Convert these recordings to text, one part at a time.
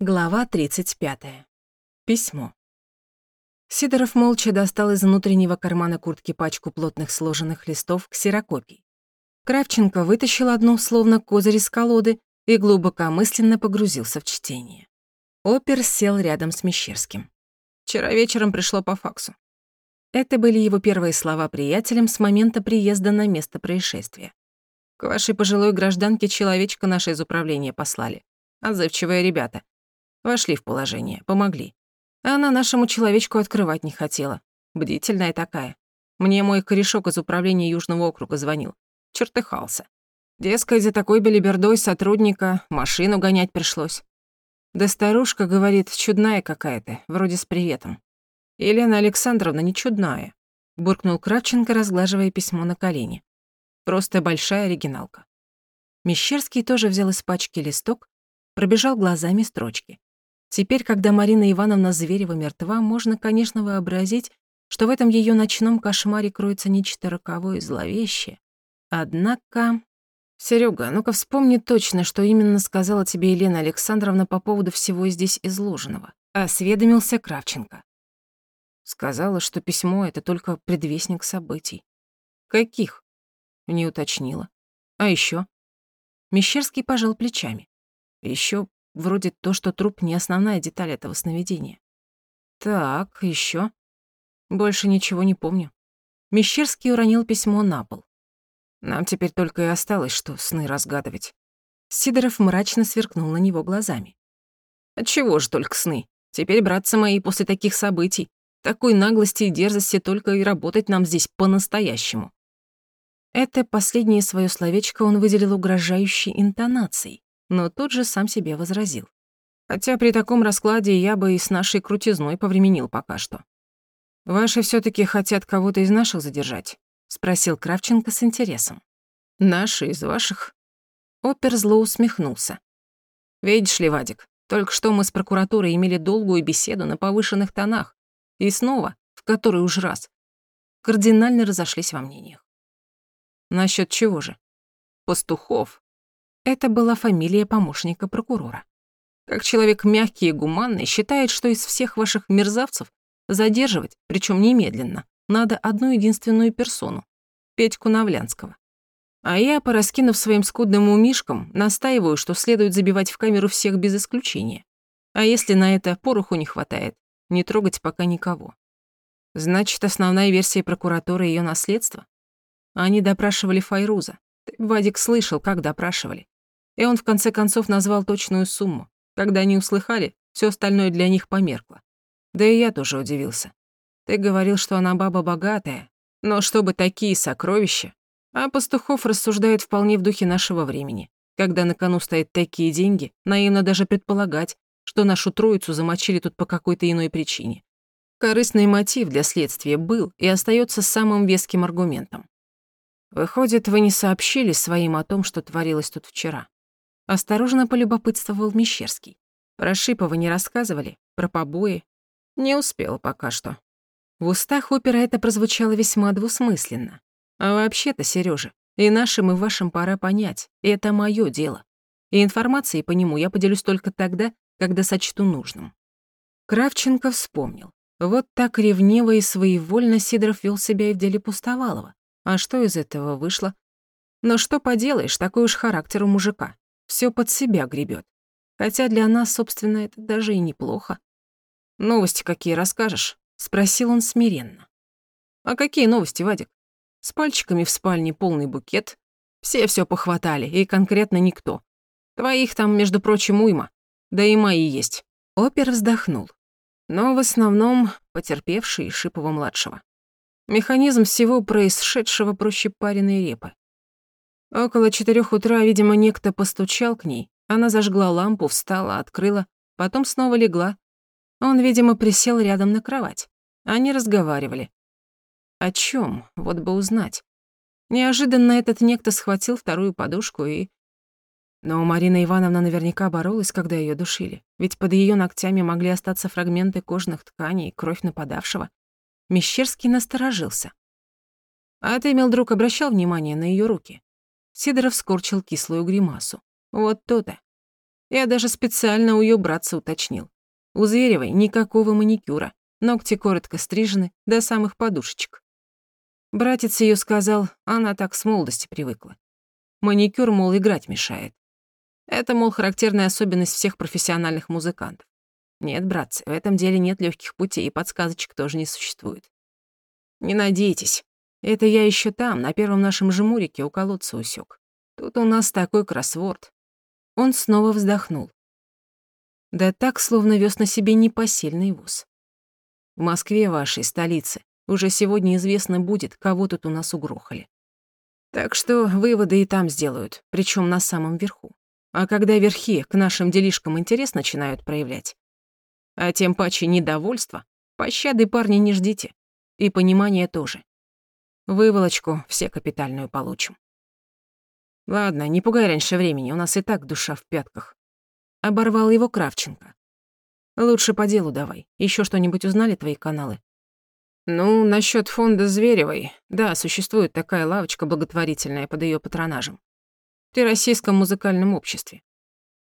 Глава 35. Письмо. Сидоров молча достал из внутреннего кармана куртки пачку плотных сложенных листов ксерокопий. Кравченко вытащил одну, словно козырь из колоды, и глубокомысленно погрузился в чтение. Опер сел рядом с Мещерским. «Вчера вечером пришло по факсу». Это были его первые слова приятелям с момента приезда на место происшествия. «К вашей пожилой гражданке человечка наше из управления послали. Отзывчивые ребята. Вошли в положение, помогли. А она нашему человечку открывать не хотела. Бдительная такая. Мне мой корешок из управления Южного округа звонил. Чертыхался. Дескать, за такой белибердой сотрудника машину гонять пришлось. Да старушка, говорит, чудная какая-то, вроде с приветом. Елена Александровна не чудная, буркнул Кравченко, разглаживая письмо на колени. Просто большая оригиналка. Мещерский тоже взял из пачки листок, пробежал глазами строчки. Теперь, когда Марина Ивановна Зверева мертва, можно, конечно, вообразить, что в этом ее ночном кошмаре кроется нечто роковое и зловещее. Однако... Серега, ну-ка вспомни точно, что именно сказала тебе Елена Александровна по поводу всего здесь изложенного. Осведомился Кравченко. Сказала, что письмо — это только предвестник событий. Каких? Не уточнила. А еще? Мещерский пожал плечами. Еще Вроде то, что труп не основная деталь этого сновидения. Так, еще. Больше ничего не помню. Мещерский уронил письмо на пол. Нам теперь только и осталось, что сны разгадывать. Сидоров мрачно сверкнул на него глазами. Отчего же только сны? Теперь, братцы мои, после таких событий, такой наглости и дерзости только и работать нам здесь по-настоящему. Это последнее свое словечко он выделил угрожающей интонацией но тут же сам себе возразил. Хотя при таком раскладе я бы и с нашей крутизной повременил пока что. «Ваши все таки хотят кого-то из наших задержать?» — спросил Кравченко с интересом. «Наши из ваших?» Опер зло усмехнулся. «Видишь ли, Вадик, только что мы с прокуратурой имели долгую беседу на повышенных тонах. И снова, в который уж раз, кардинально разошлись во мнениях. Насчет чего же? Пастухов это была фамилия помощника прокурора. Как человек мягкий и гуманный считает, что из всех ваших мерзавцев задерживать, причем немедленно, надо одну единственную персону — Петьку Навлянского. А я, пораскинув своим скудным умишком, настаиваю, что следует забивать в камеру всех без исключения. А если на это пороху не хватает, не трогать пока никого. Значит, основная версия прокуратуры — ее наследство? Они допрашивали Файруза. Вадик, слышал, как допрашивали. И он в конце концов назвал точную сумму. Когда они услыхали, все остальное для них померкло. Да и я тоже удивился. Ты говорил, что она баба богатая, но чтобы такие сокровища... А Пастухов рассуждает вполне в духе нашего времени. Когда на кону стоят такие деньги, наивно даже предполагать, что нашу троицу замочили тут по какой-то иной причине. Корыстный мотив для следствия был и остается самым веским аргументом. Выходит, вы не сообщили своим о том, что творилось тут вчера. Осторожно полюбопытствовал Мещерский. Про Шипова не рассказывали? Про побои? Не успел пока что. В устах опера это прозвучало весьма двусмысленно. А вообще-то, Серёжа, и нашим, и вашим пора понять, это моё дело. И информацией по нему я поделюсь только тогда, когда сочту нужным. Кравченко вспомнил. Вот так ревниво и своевольно Сидоров вел себя и в деле Пустовалова. А что из этого вышло? Но что поделаешь, такой уж характер у мужика все под себя гребет. Хотя для нас, собственно, это даже и неплохо. «Новости какие расскажешь?» — спросил он смиренно. «А какие новости, Вадик? С пальчиками в спальне полный букет. Все все похватали, и конкретно никто. Твоих там, между прочим, уйма. Да и мои есть». Опер вздохнул. Но в основном потерпевший Шипова-младшего. Механизм всего происшедшего проще пареной репы. Около четырех утра, видимо, некто постучал к ней. Она зажгла лампу, встала, открыла, потом снова легла. Он, видимо, присел рядом на кровать. Они разговаривали. О чем? Вот бы узнать. Неожиданно этот некто схватил вторую подушку и... Но Марина Ивановна наверняка боролась, когда ее душили. Ведь под ее ногтями могли остаться фрагменты кожных тканей и кровь нападавшего. Мещерский насторожился. А ты, мил друг, обращал внимание на ее руки? Сидоров скорчил кислую гримасу. Вот то-то. Я даже специально у её братца уточнил. У Зверевой никакого маникюра, ногти коротко стрижены до самых подушечек. Братец её сказал, она так с молодости привыкла. Маникюр, мол, играть мешает. Это, мол, характерная особенность всех профессиональных музыкантов. Нет, братцы, в этом деле нет легких путей, и подсказочек тоже не существует. Не надейтесь. Это я еще там, на первом нашем жмурике у колодца усек. Тут у нас такой кроссворд. Он снова вздохнул. Да так, словно вез на себе непосильный вуз. В Москве, вашей столице, уже сегодня известно будет, кого тут у нас угрохали. Так что выводы и там сделают, причем на самом верху. А когда верхи к нашим делишкам интерес начинают проявлять, а тем паче недовольство, пощады парни не ждите. И понимание тоже. Выволочку все капитальную получим. Ладно, не пугай раньше времени, у нас и так душа в пятках. Оборвал его Кравченко. Лучше по делу давай. Еще что-нибудь узнали твои каналы? Ну, насчет фонда Зверевой. Да, существует такая лавочка благотворительная под ее патронажем. При Российском музыкальном обществе.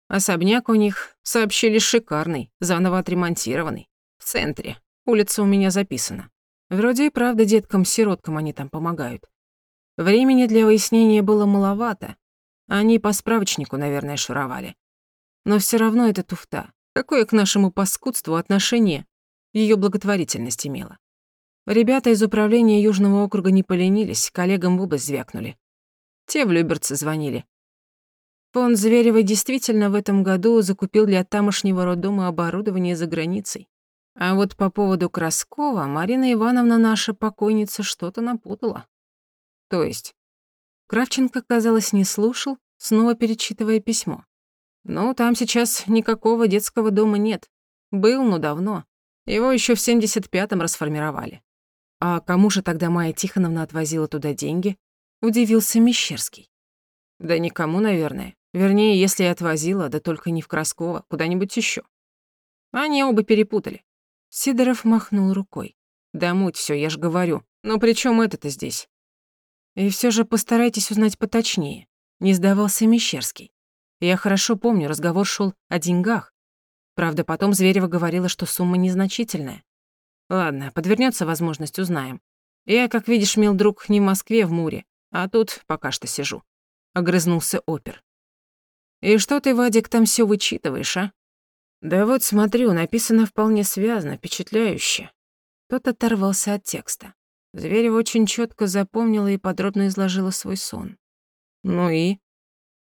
Особняк у них, сообщили, шикарный, заново отремонтированный. В центре. Улица у меня записана. Вроде и правда деткам-сироткам они там помогают. Времени для выяснения было маловато. Они по справочнику, наверное, шуровали. Но все равно это туфта. Какое к нашему паскудству отношение ее благотворительность имела? Ребята из управления Южного округа не поленились, коллегам в область звякнули. Те в Люберцы звонили. Фонд Зверева действительно в этом году закупил для тамошнего роддома оборудование за границей. А вот по поводу Краскова Марина Ивановна наша покойница что-то напутала. То есть? Кравченко, казалось, не слушал, снова перечитывая письмо. Ну, там сейчас никакого детского дома нет. Был, но давно. Его еще в 75-м расформировали. А кому же тогда Майя Тихоновна отвозила туда деньги? Удивился Мещерский. Да никому, наверное. Вернее, если и отвозила, да только не в Красково, куда-нибудь еще. Они оба перепутали. Сидоров махнул рукой. «Да муть всё, я ж говорю. Но при чём это-то здесь?» «И всё же постарайтесь узнать поточнее», — не сдавался Мещерский. «Я хорошо помню, разговор шёл о деньгах. Правда, потом Зверева говорила, что сумма незначительная. Ладно, подвернётся возможность, узнаем. Я, как видишь, мил друг не в Москве, в Муре, а тут пока что сижу», — огрызнулся опер. «И что ты, Вадик, там всё вычитываешь, а?» Да вот смотрю, написано вполне связно, впечатляюще. Тот оторвался от текста. Зверева очень четко запомнила и подробно изложила свой сон. Ну и?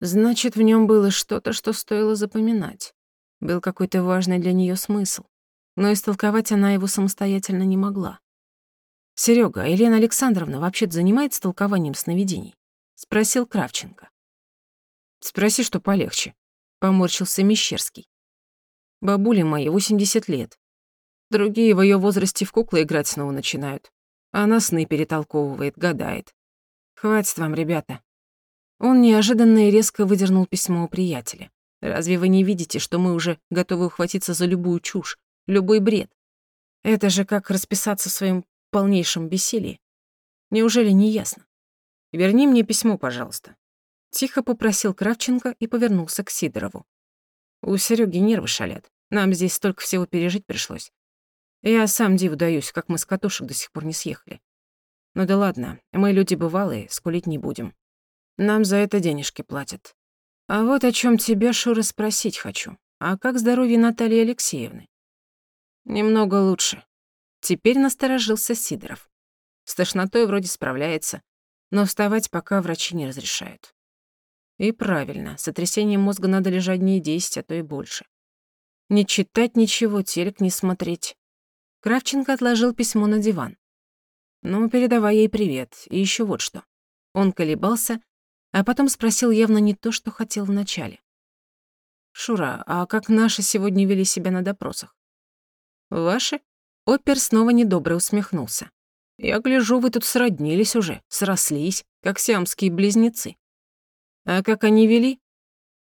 Значит, в нем было что-то, что стоило запоминать. Был какой-то важный для нее смысл. Но истолковать она его самостоятельно не могла. Серега, Елена Александровна вообще-то занимается толкованием сновидений?» — спросил Кравченко. «Спроси, что полегче», — поморщился Мещерский. Бабуле моей 80 лет. Другие в ее возрасте в куклы играть снова начинают. Она сны перетолковывает, гадает. Хватит вам, ребята. Он неожиданно и резко выдернул письмо у приятеля. Разве вы не видите, что мы уже готовы ухватиться за любую чушь, любой бред? Это же как расписаться в своем полнейшем бессилии. Неужели не ясно? Верни мне письмо, пожалуйста. Тихо попросил Кравченко и повернулся к Сидорову. У Серёги нервы шалят. Нам здесь столько всего пережить пришлось. Я сам диву даюсь, как мы с катушек до сих пор не съехали. Ну да ладно, мы люди бывалые, скулить не будем. Нам за это денежки платят. А вот о чем тебя, Шура, спросить хочу. А как здоровье Натальи Алексеевны? Немного лучше. Теперь насторожился Сидоров. С тошнотой вроде справляется, но вставать пока врачи не разрешают. И правильно, сотрясением мозга надо лежать дней десять, а то и больше. Не читать ничего, телек не смотреть. Кравченко отложил письмо на диван. «Ну, передавай ей привет. И еще вот что». Он колебался, а потом спросил явно не то, что хотел вначале. «Шура, а как наши сегодня вели себя на допросах?» «Ваши?» Опер снова недобро усмехнулся. «Я гляжу, вы тут сроднились уже, срослись, как сиамские близнецы. А как они вели?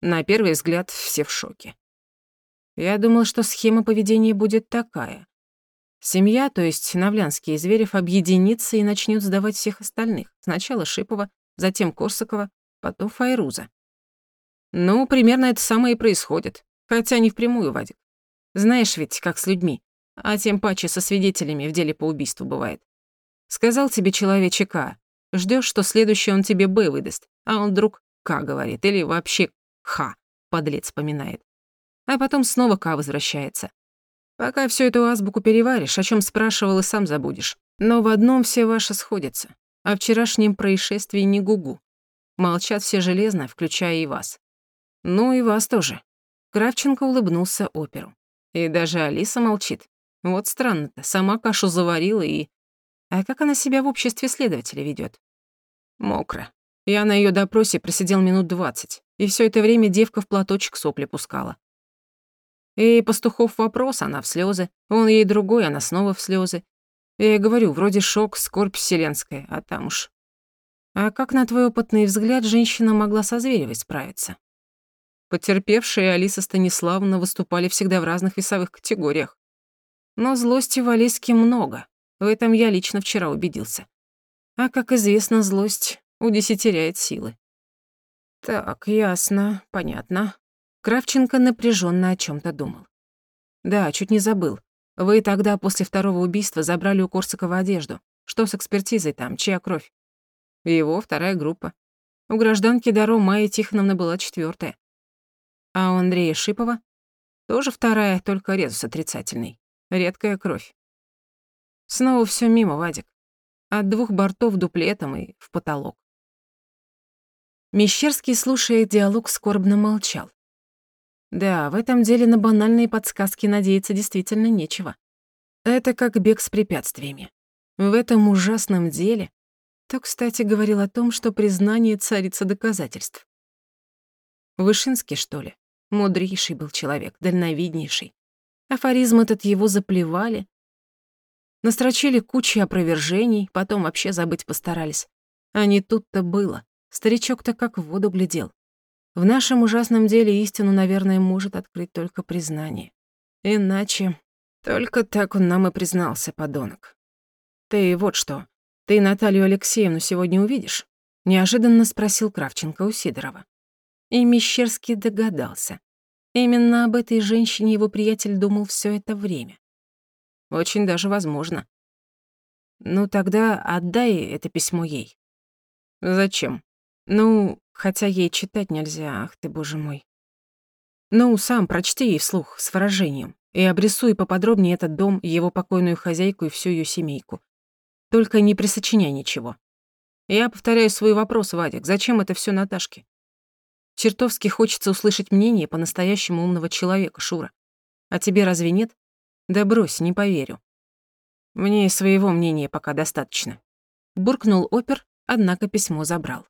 На первый взгляд все в шоке. Я думал, что схема поведения будет такая. Семья, то есть Навлянский и Зверев, объединится и начнет сдавать всех остальных. Сначала Шипова, затем Корсакова, потом Файруза. Ну, примерно это самое и происходит. Хотя не впрямую, Вадик. Знаешь ведь, как с людьми, а тем паче со свидетелями в деле по убийству бывает. Сказал тебе человечек А, ждёшь, что следующий он тебе Б выдаст, а он вдруг К говорит, или вообще Х, подлец поминает. А потом снова К возвращается. Пока всю эту азбуку переваришь, о чем спрашивал и сам забудешь. Но в одном все ваши сходятся. О вчерашнем происшествии не гугу. Молчат все железно, включая и вас. Ну и вас тоже. Кравченко улыбнулся оперу. И даже Алиса молчит. Вот странно-то, сама кашу заварила и... А как она себя в обществе следователя ведет? Мокро. Я на ее допросе просидел минут двадцать, и все это время девка в платочек сопли пускала. И пастухов вопрос, она в слезы. Он ей другой, она снова в слезы. Я говорю, вроде шок, скорбь вселенская, а там уж... А как, на твой опытный взгляд, женщина могла со Зверевой справиться? Потерпевшие Алиса Станиславовна выступали всегда в разных весовых категориях. Но злости в Алиске много. В этом я лично вчера убедился. А, как известно, злость удесятеряет силы. Так, ясно, понятно. Кравченко напряженно о чем то думал. «Да, чуть не забыл. Вы тогда после второго убийства забрали у Корсакова одежду. Что с экспертизой там? Чья кровь?» «Его, вторая группа. У гражданки Даро Майя Тихоновна была четвертая. А у Андрея Шипова? Тоже вторая, только резус отрицательный. Редкая кровь. Снова все мимо, Вадик. От двух бортов дуплетом и в потолок. Мещерский, слушая диалог, скорбно молчал. Да, в этом деле на банальные подсказки надеяться действительно нечего. Это как бег с препятствиями. В этом ужасном деле то, кстати, говорил о том, что признание царица доказательств. Вышинский, что ли? Мудрейший был человек, дальновиднейший. Афоризм этот его заплевали. Настрочили кучу опровержений, потом вообще забыть постарались. А не тут-то было. Старичок-то как в воду глядел. В нашем ужасном деле истину, наверное, может открыть только признание. Иначе... Только так он нам и признался, подонок. Ты вот что, ты Наталью Алексеевну сегодня увидишь? Неожиданно спросил Кравченко у Сидорова. И Мещерский догадался. Именно об этой женщине его приятель думал все это время. Очень даже возможно. Ну тогда отдай это письмо ей. Зачем? Ну, хотя ей читать нельзя, ах ты, боже мой. Ну, сам прочти ей вслух, с выражением, и обрисуй поподробнее этот дом, его покойную хозяйку и всю ее семейку. Только не присочиняй ничего. Я повторяю свой вопрос, Вадик, зачем это все Наташке? Чертовски хочется услышать мнение по-настоящему умного человека, Шура. А тебе разве нет? Да брось, не поверю. Мне своего мнения пока достаточно. Буркнул опер, однако письмо забрал.